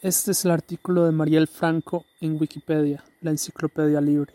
Este es el artículo de Mariel Franco en Wikipedia, la enciclopedia libre.